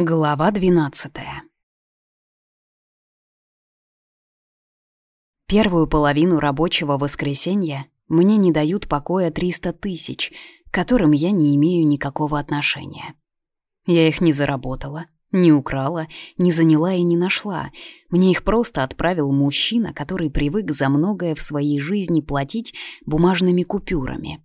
Глава 12 Первую половину рабочего воскресенья мне не дают покоя 300 тысяч, к которым я не имею никакого отношения. Я их не заработала, не украла, не заняла и не нашла. Мне их просто отправил мужчина, который привык за многое в своей жизни платить бумажными купюрами.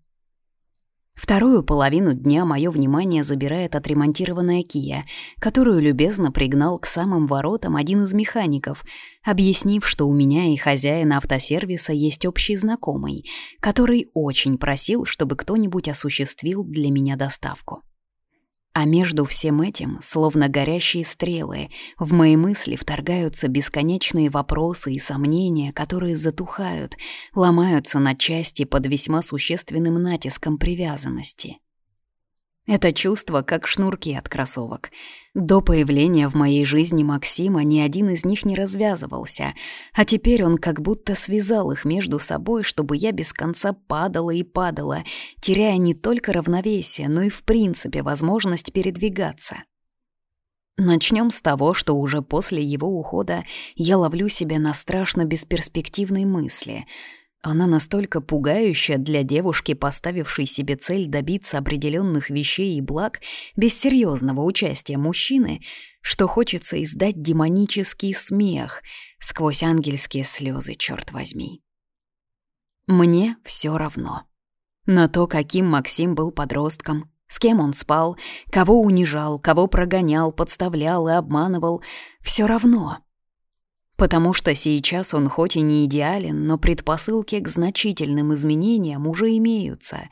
Вторую половину дня мое внимание забирает отремонтированная Кия, которую любезно пригнал к самым воротам один из механиков, объяснив, что у меня и хозяина автосервиса есть общий знакомый, который очень просил, чтобы кто-нибудь осуществил для меня доставку. А между всем этим, словно горящие стрелы, в мои мысли вторгаются бесконечные вопросы и сомнения, которые затухают, ломаются на части под весьма существенным натиском привязанности. Это чувство как шнурки от кроссовок. До появления в моей жизни Максима ни один из них не развязывался, а теперь он как будто связал их между собой, чтобы я без конца падала и падала, теряя не только равновесие, но и в принципе возможность передвигаться. Начнем с того, что уже после его ухода я ловлю себя на страшно бесперспективной мысли — она настолько пугающая для девушки, поставившей себе цель добиться определенных вещей и благ без серьезного участия мужчины, что хочется издать демонический смех сквозь ангельские слезы, черт возьми. Мне все равно. На то, каким Максим был подростком, с кем он спал, кого унижал, кого прогонял, подставлял и обманывал, все равно — Потому что сейчас он хоть и не идеален, но предпосылки к значительным изменениям уже имеются.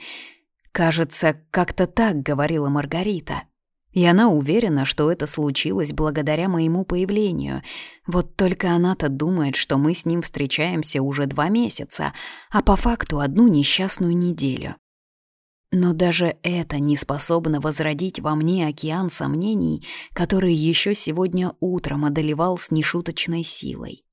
Кажется, как-то так говорила Маргарита. И она уверена, что это случилось благодаря моему появлению. Вот только она-то думает, что мы с ним встречаемся уже два месяца, а по факту одну несчастную неделю. Но даже это не способно возродить во мне океан сомнений, который еще сегодня утром одолевал с нешуточной силой.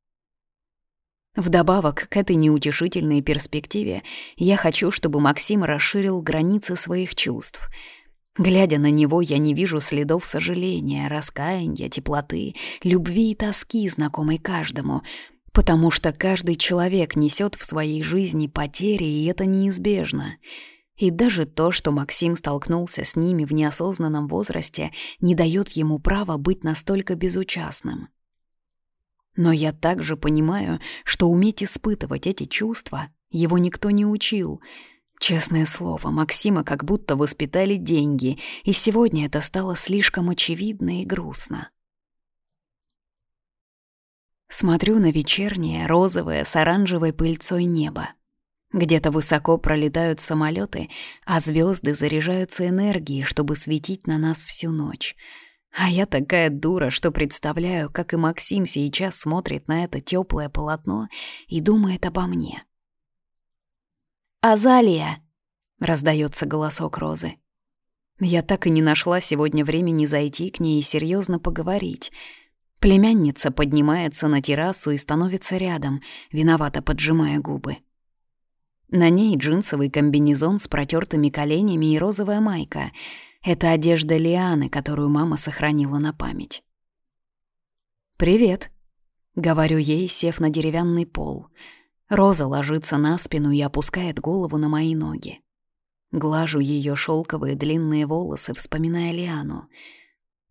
Вдобавок к этой неутешительной перспективе, я хочу, чтобы Максим расширил границы своих чувств. Глядя на него, я не вижу следов сожаления, раскаяния, теплоты, любви и тоски, знакомой каждому, потому что каждый человек несет в своей жизни потери, и это неизбежно — и даже то, что Максим столкнулся с ними в неосознанном возрасте, не дает ему права быть настолько безучастным. Но я также понимаю, что уметь испытывать эти чувства его никто не учил. Честное слово, Максима как будто воспитали деньги, и сегодня это стало слишком очевидно и грустно. Смотрю на вечернее, розовое, с оранжевой пыльцой небо. Где-то высоко пролетают самолеты, а звезды заряжаются энергией, чтобы светить на нас всю ночь. А я такая дура, что представляю, как и Максим сейчас смотрит на это теплое полотно и думает обо мне. «Азалия!» — раздается голосок Розы. Я так и не нашла сегодня времени зайти к ней и серьезно поговорить. Племянница поднимается на террасу и становится рядом, виновато поджимая губы. На ней джинсовый комбинезон с протертыми коленями и розовая майка. Это одежда Лианы, которую мама сохранила на память. «Привет», — говорю ей, сев на деревянный пол. Роза ложится на спину и опускает голову на мои ноги. Глажу ее шелковые длинные волосы, вспоминая Лиану.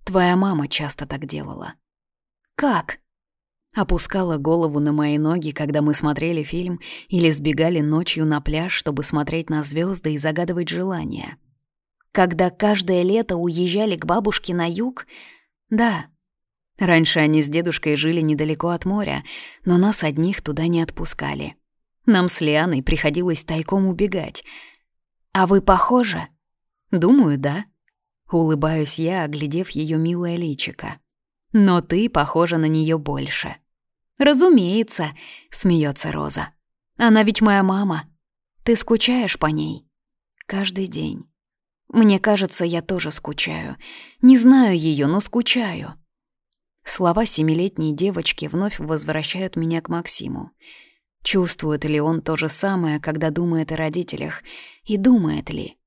Твоя мама часто так делала. «Как?» Опускала голову на мои ноги, когда мы смотрели фильм или сбегали ночью на пляж, чтобы смотреть на звезды и загадывать желания. Когда каждое лето уезжали к бабушке на юг? Да. Раньше они с дедушкой жили недалеко от моря, но нас одних туда не отпускали. Нам с Лианой приходилось тайком убегать. А вы похожи? Думаю, да. Улыбаюсь я, оглядев ее милое личико. Но ты похожа на нее больше. Разумеется, смеется Роза. Она ведь моя мама. Ты скучаешь по ней? Каждый день. Мне кажется, я тоже скучаю. Не знаю ее, но скучаю. Слова семилетней девочки вновь возвращают меня к Максиму. Чувствует ли он то же самое, когда думает о родителях? И думает ли?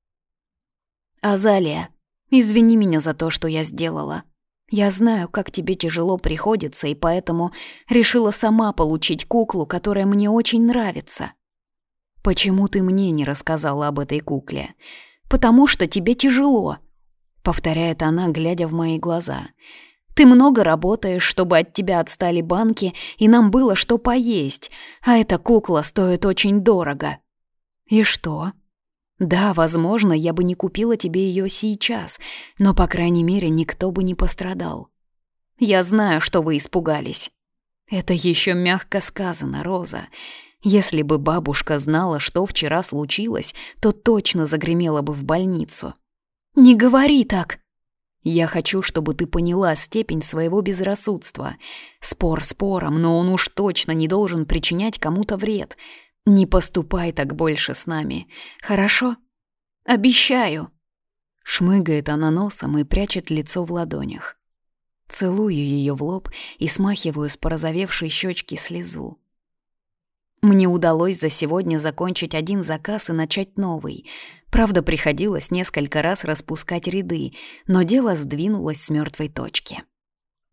«Азалия, извини меня за то, что я сделала. Я знаю, как тебе тяжело приходится, и поэтому решила сама получить куклу, которая мне очень нравится. Почему ты мне не рассказала об этой кукле? Потому что тебе тяжело, повторяет она, глядя в мои глаза. Ты много работаешь, чтобы от тебя отстали банки, и нам было что поесть, а эта кукла стоит очень дорого. И что? Да, возможно, я бы не купила тебе ее сейчас, но, по крайней мере, никто бы не пострадал. Я знаю, что вы испугались. Это еще мягко сказано, Роза. Если бы бабушка знала, что вчера случилось, то точно загремела бы в больницу. «Не говори так!» «Я хочу, чтобы ты поняла степень своего безрассудства. Спор спором, но он уж точно не должен причинять кому-то вред. Не поступай так больше с нами, хорошо? Обещаю. Шмыгает она носом и прячет лицо в ладонях. Целую ее в лоб и смахиваю с порозовевшей щечки слезу. Мне удалось за сегодня закончить один заказ и начать новый. Правда, приходилось несколько раз распускать ряды, но дело сдвинулось с мертвой точки.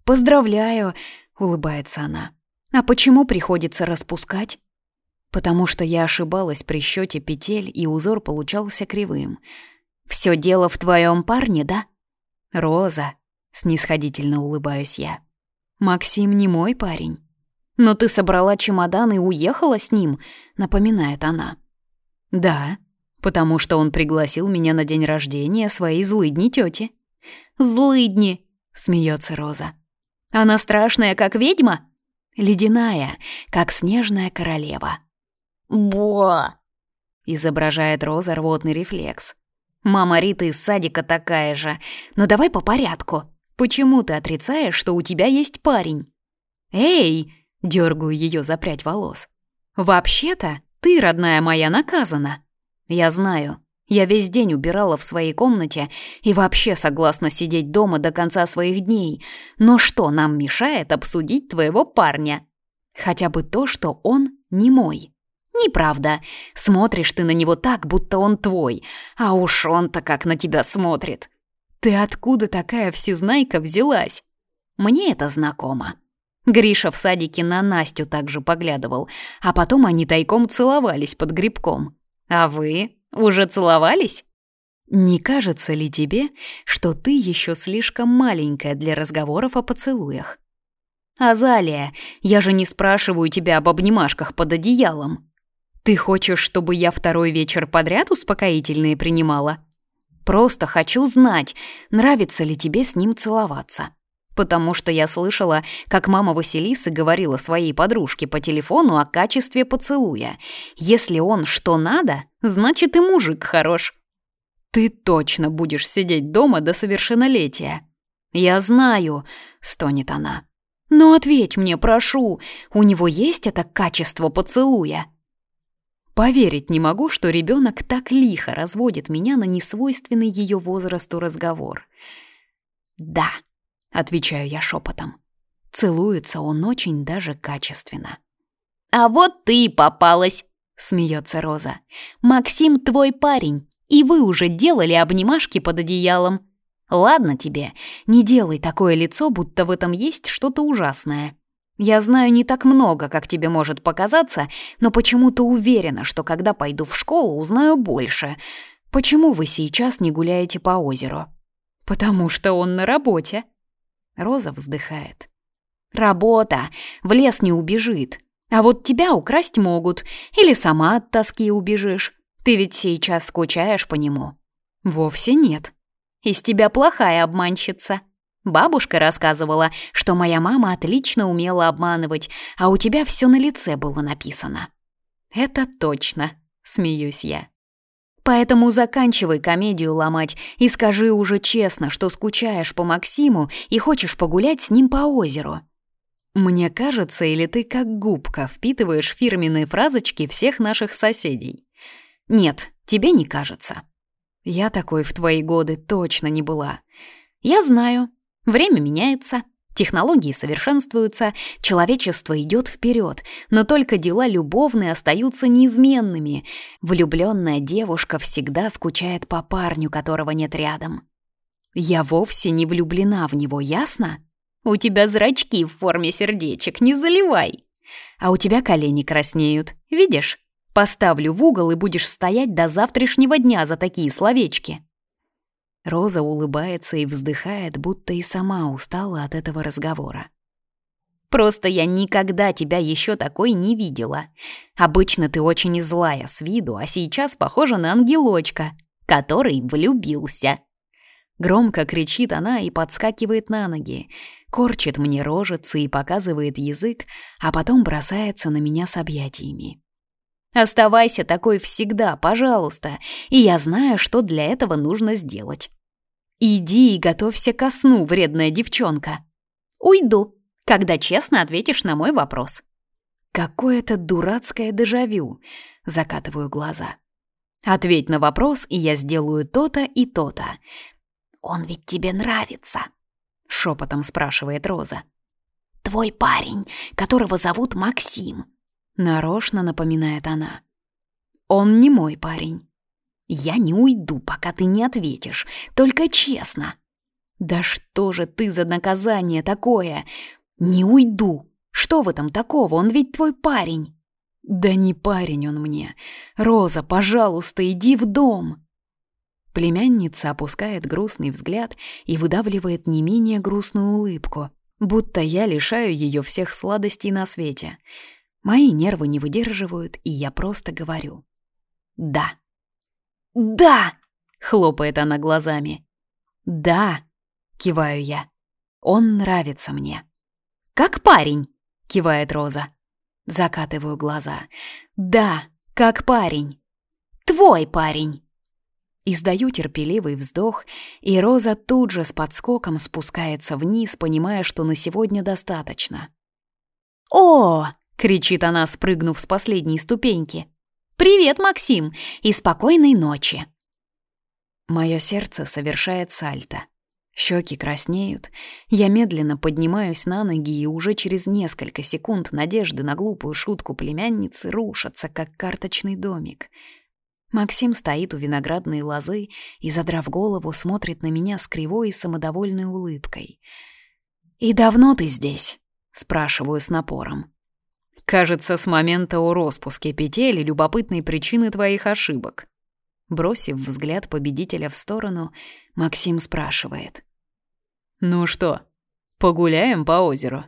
«Поздравляю!» — улыбается она. «А почему приходится распускать?» Потому что я ошибалась при счете петель, и узор получался кривым. Все дело в твоем парне, да? Роза, снисходительно улыбаюсь я. Максим не мой парень. Но ты собрала чемодан и уехала с ним, напоминает она. Да, потому что он пригласил меня на день рождения своей злыдни тети. Злыдни, смеется Роза. Она страшная, как ведьма? Ледяная, как снежная королева. «Бо!» — изображает Роза рвотный рефлекс. «Мама Рита из садика такая же. Но давай по порядку. Почему ты отрицаешь, что у тебя есть парень?» «Эй!» — дергаю ее за прядь волос. «Вообще-то ты, родная моя, наказана. Я знаю, я весь день убирала в своей комнате и вообще согласна сидеть дома до конца своих дней. Но что нам мешает обсудить твоего парня? Хотя бы то, что он не мой». «Неправда. Смотришь ты на него так, будто он твой. А уж он-то как на тебя смотрит. Ты откуда такая всезнайка взялась? Мне это знакомо». Гриша в садике на Настю также поглядывал, а потом они тайком целовались под грибком. «А вы уже целовались?» «Не кажется ли тебе, что ты еще слишком маленькая для разговоров о поцелуях?» «Азалия, я же не спрашиваю тебя об обнимашках под одеялом». Ты хочешь, чтобы я второй вечер подряд успокоительные принимала? Просто хочу знать, нравится ли тебе с ним целоваться. Потому что я слышала, как мама Василисы говорила своей подружке по телефону о качестве поцелуя. Если он что надо, значит и мужик хорош. Ты точно будешь сидеть дома до совершеннолетия. Я знаю, стонет она. Но ответь мне, прошу, у него есть это качество поцелуя? Поверить не могу, что ребенок так лихо разводит меня на несвойственный ее возрасту разговор. «Да», — отвечаю я шепотом. Целуется он очень даже качественно. «А вот ты попалась!» — смеется Роза. «Максим твой парень, и вы уже делали обнимашки под одеялом. Ладно тебе, не делай такое лицо, будто в этом есть что-то ужасное. Я знаю не так много, как тебе может показаться, но почему-то уверена, что когда пойду в школу, узнаю больше. Почему вы сейчас не гуляете по озеру? Потому что он на работе. Роза вздыхает. Работа. В лес не убежит. А вот тебя украсть могут. Или сама от тоски убежишь. Ты ведь сейчас скучаешь по нему. Вовсе нет. Из тебя плохая обманщица. Бабушка рассказывала, что моя мама отлично умела обманывать, а у тебя все на лице было написано. Это точно, смеюсь я. Поэтому заканчивай комедию ломать и скажи уже честно, что скучаешь по Максиму и хочешь погулять с ним по озеру. Мне кажется, или ты как губка впитываешь фирменные фразочки всех наших соседей? Нет, тебе не кажется. Я такой в твои годы точно не была. Я знаю, Время меняется, технологии совершенствуются, человечество идет вперед, но только дела любовные остаются неизменными. Влюбленная девушка всегда скучает по парню, которого нет рядом. Я вовсе не влюблена в него, ясно? У тебя зрачки в форме сердечек, не заливай. А у тебя колени краснеют, видишь? Поставлю в угол и будешь стоять до завтрашнего дня за такие словечки. Роза улыбается и вздыхает, будто и сама устала от этого разговора. Просто я никогда тебя еще такой не видела. Обычно ты очень злая с виду, а сейчас похожа на ангелочка, который влюбился. Громко кричит она и подскакивает на ноги, корчит мне рожицы и показывает язык, а потом бросается на меня с объятиями. Оставайся такой всегда, пожалуйста, и я знаю, что для этого нужно сделать. Иди и готовься ко сну, вредная девчонка. Уйду, когда честно ответишь на мой вопрос. Какое-то дурацкое дежавю. Закатываю глаза. Ответь на вопрос, и я сделаю то-то и то-то. Он ведь тебе нравится, шепотом спрашивает Роза. Твой парень, которого зовут Максим. Нарочно напоминает она. Он не мой парень. Я не уйду, пока ты не ответишь, только честно. Да что же ты за наказание такое? Не уйду. Что в этом такого? Он ведь твой парень. Да не парень он мне. Роза, пожалуйста, иди в дом. Племянница опускает грустный взгляд и выдавливает не менее грустную улыбку, будто я лишаю ее всех сладостей на свете. Мои нервы не выдерживают, и я просто говорю. «Да». «Да!» — хлопает она глазами. «Да!» — киваю я. «Он нравится мне». «Как парень!» — кивает Роза. Закатываю глаза. «Да, как парень!» «Твой парень!» Издаю терпеливый вздох, и Роза тут же с подскоком спускается вниз, понимая, что на сегодня достаточно. «О!» — кричит она, спрыгнув с последней ступеньки. «Привет, Максим, и спокойной ночи!» Мое сердце совершает сальто. Щеки краснеют. Я медленно поднимаюсь на ноги, и уже через несколько секунд надежды на глупую шутку племянницы рушатся, как карточный домик. Максим стоит у виноградной лозы и, задрав голову, смотрит на меня с кривой и самодовольной улыбкой. «И давно ты здесь?» — спрашиваю с напором. Кажется, с момента о распуске петель и любопытной причины твоих ошибок. Бросив взгляд победителя в сторону, Максим спрашивает. «Ну что, погуляем по озеру?»